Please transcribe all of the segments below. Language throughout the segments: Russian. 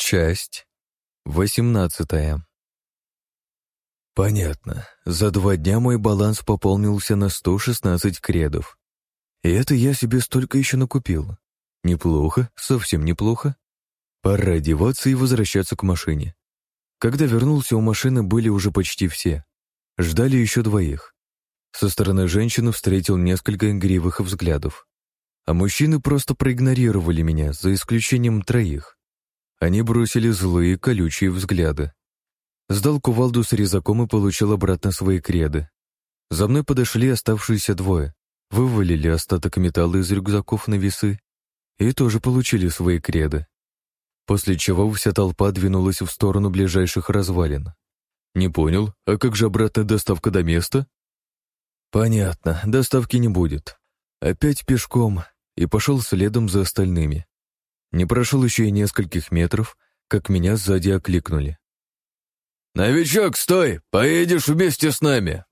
Часть восемнадцатая. Понятно. За два дня мой баланс пополнился на 116 кредов. И это я себе столько еще накупил. Неплохо, совсем неплохо. Пора одеваться и возвращаться к машине. Когда вернулся, у машины были уже почти все. Ждали еще двоих. Со стороны женщины встретил несколько игривых взглядов. А мужчины просто проигнорировали меня, за исключением троих. Они бросили злые, колючие взгляды. Сдал кувалду с резаком и получил обратно свои креды. За мной подошли оставшиеся двое, вывалили остаток металла из рюкзаков на весы и тоже получили свои креды. После чего вся толпа двинулась в сторону ближайших развалин. Не понял, а как же обратная доставка до места? Понятно, доставки не будет. Опять пешком и пошел следом за остальными. Не прошел еще и нескольких метров, как меня сзади окликнули. «Новичок, стой! Поедешь вместе с нами!»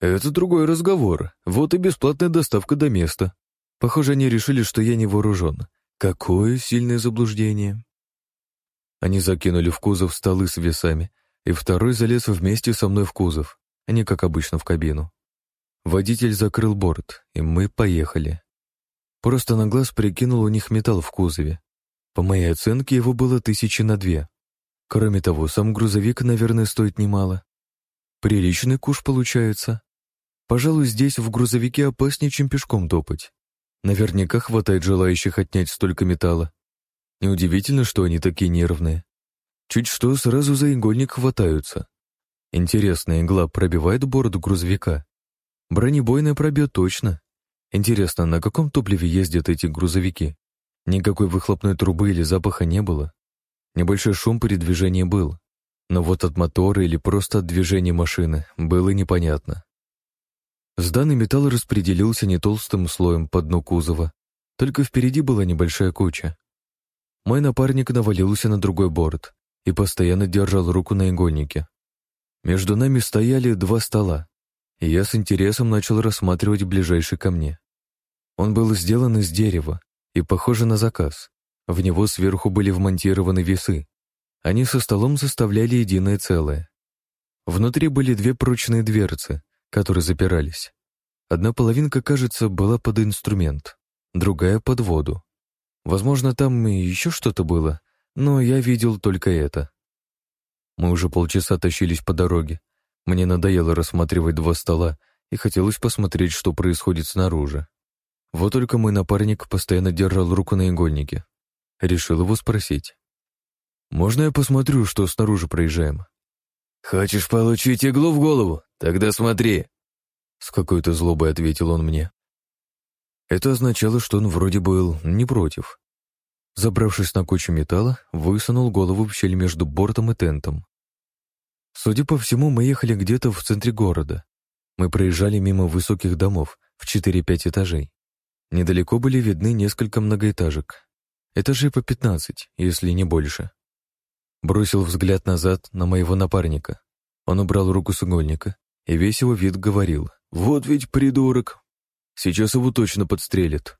Это другой разговор. Вот и бесплатная доставка до места. Похоже, они решили, что я не вооружен. Какое сильное заблуждение. Они закинули в кузов столы с весами, и второй залез вместе со мной в кузов, а не как обычно в кабину. Водитель закрыл борт, и мы поехали. Просто на глаз прикинул у них металл в кузове. По моей оценке, его было тысячи на две. Кроме того, сам грузовик, наверное, стоит немало. Приличный куш получается. Пожалуй, здесь в грузовике опаснее, чем пешком топать. Наверняка хватает желающих отнять столько металла. Неудивительно, что они такие нервные. Чуть что, сразу за игольник хватаются. Интересно, игла пробивает бороду грузовика? Бронебойная пробьет точно. Интересно, на каком топливе ездят эти грузовики? Никакой выхлопной трубы или запаха не было. Небольшой шум при движении был. Но вот от мотора или просто от движения машины было непонятно. Сданный металл распределился не толстым слоем по дну кузова, только впереди была небольшая куча. Мой напарник навалился на другой борт и постоянно держал руку на игольнике. Между нами стояли два стола, я с интересом начал рассматривать ближайший ко мне. Он был сделан из дерева и похоже на заказ. В него сверху были вмонтированы весы. Они со столом составляли единое целое. Внутри были две прочные дверцы, которые запирались. Одна половинка, кажется, была под инструмент, другая — под воду. Возможно, там и еще что-то было, но я видел только это. Мы уже полчаса тащились по дороге, мне надоело рассматривать два стола, и хотелось посмотреть, что происходит снаружи. Вот только мой напарник постоянно держал руку на игольнике. Решил его спросить. «Можно я посмотрю, что снаружи проезжаем?» «Хочешь получить иглу в голову? Тогда смотри!» С какой-то злобой ответил он мне. Это означало, что он вроде был не против. Забравшись на кучу металла, высунул голову в щель между бортом и тентом. Судя по всему, мы ехали где-то в центре города. Мы проезжали мимо высоких домов в 4-5 этажей. Недалеко были видны несколько многоэтажек. Этажей по 15, если не больше. Бросил взгляд назад на моего напарника. Он убрал руку с игольника, и весь его вид говорил. «Вот ведь придурок! Сейчас его точно подстрелят».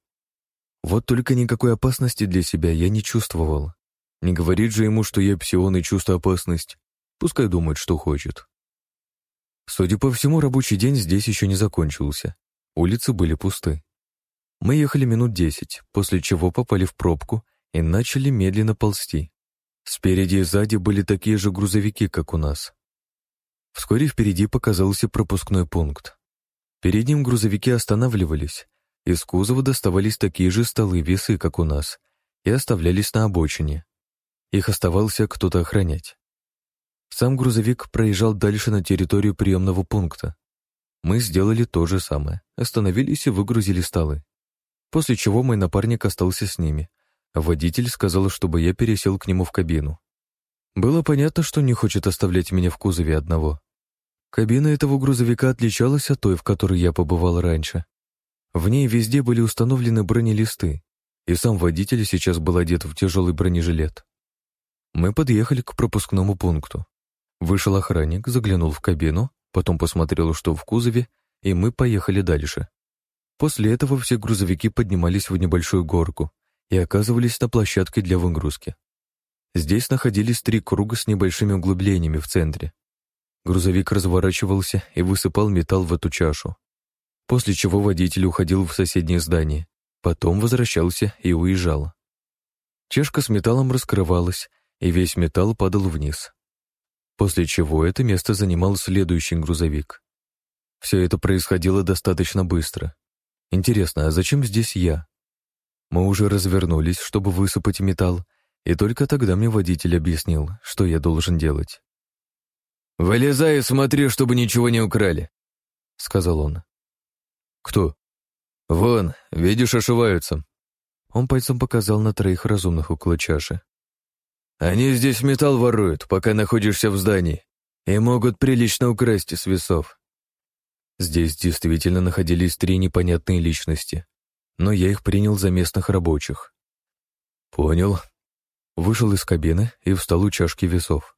Вот только никакой опасности для себя я не чувствовал. Не говорит же ему, что я псион и чувствую опасность. Пускай думает, что хочет. Судя по всему, рабочий день здесь еще не закончился. Улицы были пусты. Мы ехали минут десять, после чего попали в пробку и начали медленно ползти. Спереди и сзади были такие же грузовики, как у нас. Вскоре впереди показался пропускной пункт. Перед ним грузовики останавливались. Из кузова доставались такие же столы весы, как у нас, и оставлялись на обочине. Их оставался кто-то охранять. Сам грузовик проезжал дальше на территорию приемного пункта. Мы сделали то же самое, остановились и выгрузили столы. После чего мой напарник остался с ними, водитель сказал, чтобы я пересел к нему в кабину. Было понятно, что не хочет оставлять меня в кузове одного. Кабина этого грузовика отличалась от той, в которой я побывал раньше. В ней везде были установлены бронелисты, и сам водитель сейчас был одет в тяжелый бронежилет. Мы подъехали к пропускному пункту. Вышел охранник, заглянул в кабину, потом посмотрел, что в кузове, и мы поехали дальше. После этого все грузовики поднимались в небольшую горку и оказывались на площадке для выгрузки. Здесь находились три круга с небольшими углублениями в центре. Грузовик разворачивался и высыпал металл в эту чашу. После чего водитель уходил в соседнее здание, потом возвращался и уезжал. Чашка с металлом раскрывалась, и весь металл падал вниз. После чего это место занимал следующий грузовик. Все это происходило достаточно быстро. Интересно, а зачем здесь я? Мы уже развернулись, чтобы высыпать металл, и только тогда мне водитель объяснил, что я должен делать. «Вылезай и смотри, чтобы ничего не украли», — сказал он. «Кто?» «Вон, видишь, ошиваются». Он пальцем показал на троих разумных около чаши. «Они здесь металл воруют, пока находишься в здании, и могут прилично украсть с весов». Здесь действительно находились три непонятные личности, но я их принял за местных рабочих. «Понял». Вышел из кабины и встал у чашки весов.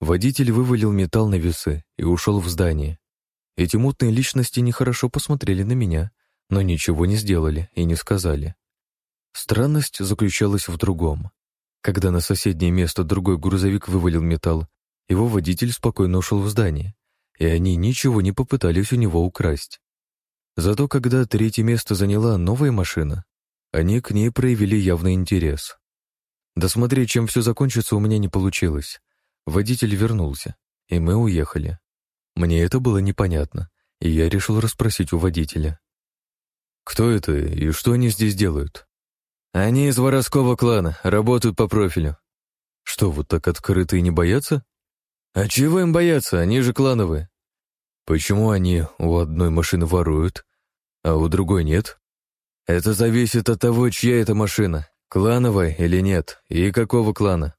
Водитель вывалил металл на весы и ушел в здание. Эти мутные личности нехорошо посмотрели на меня, но ничего не сделали и не сказали. Странность заключалась в другом. Когда на соседнее место другой грузовик вывалил металл, его водитель спокойно ушел в здание, и они ничего не попытались у него украсть. Зато когда третье место заняла новая машина, они к ней проявили явный интерес. Досмотреть, чем все закончится, у меня не получилось. Водитель вернулся, и мы уехали. Мне это было непонятно, и я решил расспросить у водителя. «Кто это и что они здесь делают?» «Они из воровского клана, работают по профилю». «Что, вот так открыто и не боятся?» «А чего им бояться? Они же клановые». «Почему они у одной машины воруют, а у другой нет?» «Это зависит от того, чья это машина, клановая или нет, и какого клана».